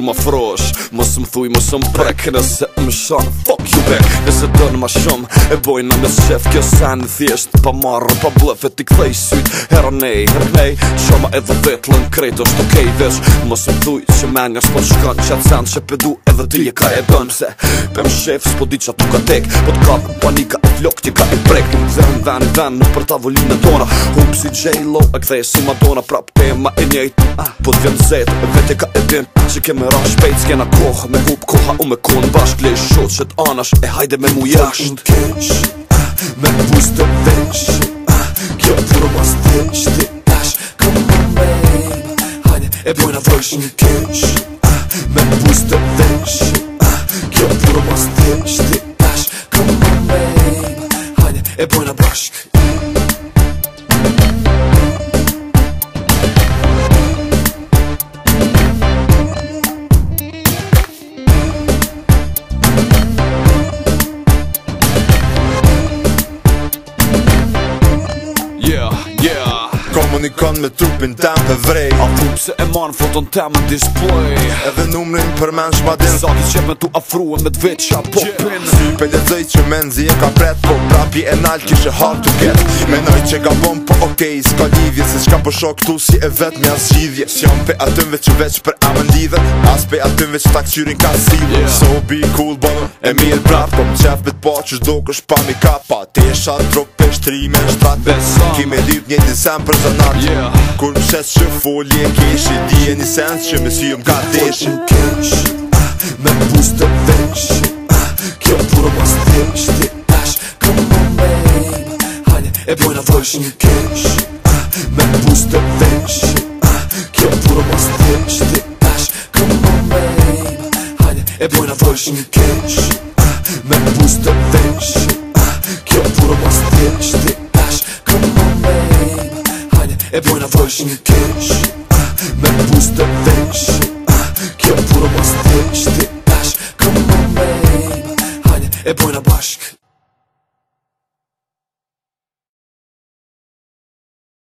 kur më frosh Mos më thuj, mos më prek Nëse më shon, fuck you back Nëse dënë ma shumë, e bojna me shef Kjo sen thjesht, pa marrë, pa blëfe Ti këthej syt, hera nej, hera nej Qoma edhe vetë, lën krejt është okej okay, Vesh, mos më thuj, që menja s'po shkon Që atë sen, që pedu edhe ti e ka e dënë Se, pëm shef, s'po di që atë nuk atek Po t'ka dhe panika, e flok, t'i ka e brek Zem, ven, në për tavolinë tona Hup si J-Lo, e këthej si Madonna Prap tema e njejt, ah, po vete ka e që kemë Shpejtës kena kohë, me hupë koha u me konë bashk Le i shotës e anash, e hajde me mu jasht Unë kënç, ah, me pustë të vënç ah, Kjo përumas të njësht, li asht Ka më më hajde e pojna vësht Unë kënç, ah, me pustë të vënç Kjo përumas të njësht, li asht Ka më më hajde e pojna vësht komunikon me trupin tem dhe vrej A ku se e marrë foton tem në display Edhe numrin përmen shma din Sa ki me tu afrua me t'veq a po yeah. pin Pe lezëj që menzi e ka pret Po prapi e nalt kishe hard to get Menoj që ka bom po okej okay, s'ka lidhje Se shka po shok tu si e vet me as gjidhje S'jom pe atymve që veç për amën lidhe As pe atymve që ta këqyrin ka s'ilhe yeah. So be cool bonum e mirë prap Po më qef me t'po që shdo kësh pa mi kapa Te e shatë drop shtrime në shtrat Ki me dit një të sen për të yeah. Kur më shes që folje kesh i di një sens që me si ka desh Kur kesh, ah, me më pus të vesh ah, Kjo për më së desh, ti esh kër më me E për në fërsh një kesh, ah, me më pus të vesh Kjo për më së desh, ti esh kër më me E për në fërsh një kesh, me më pus të É E pojna właśnie kiedyś, me puste wejść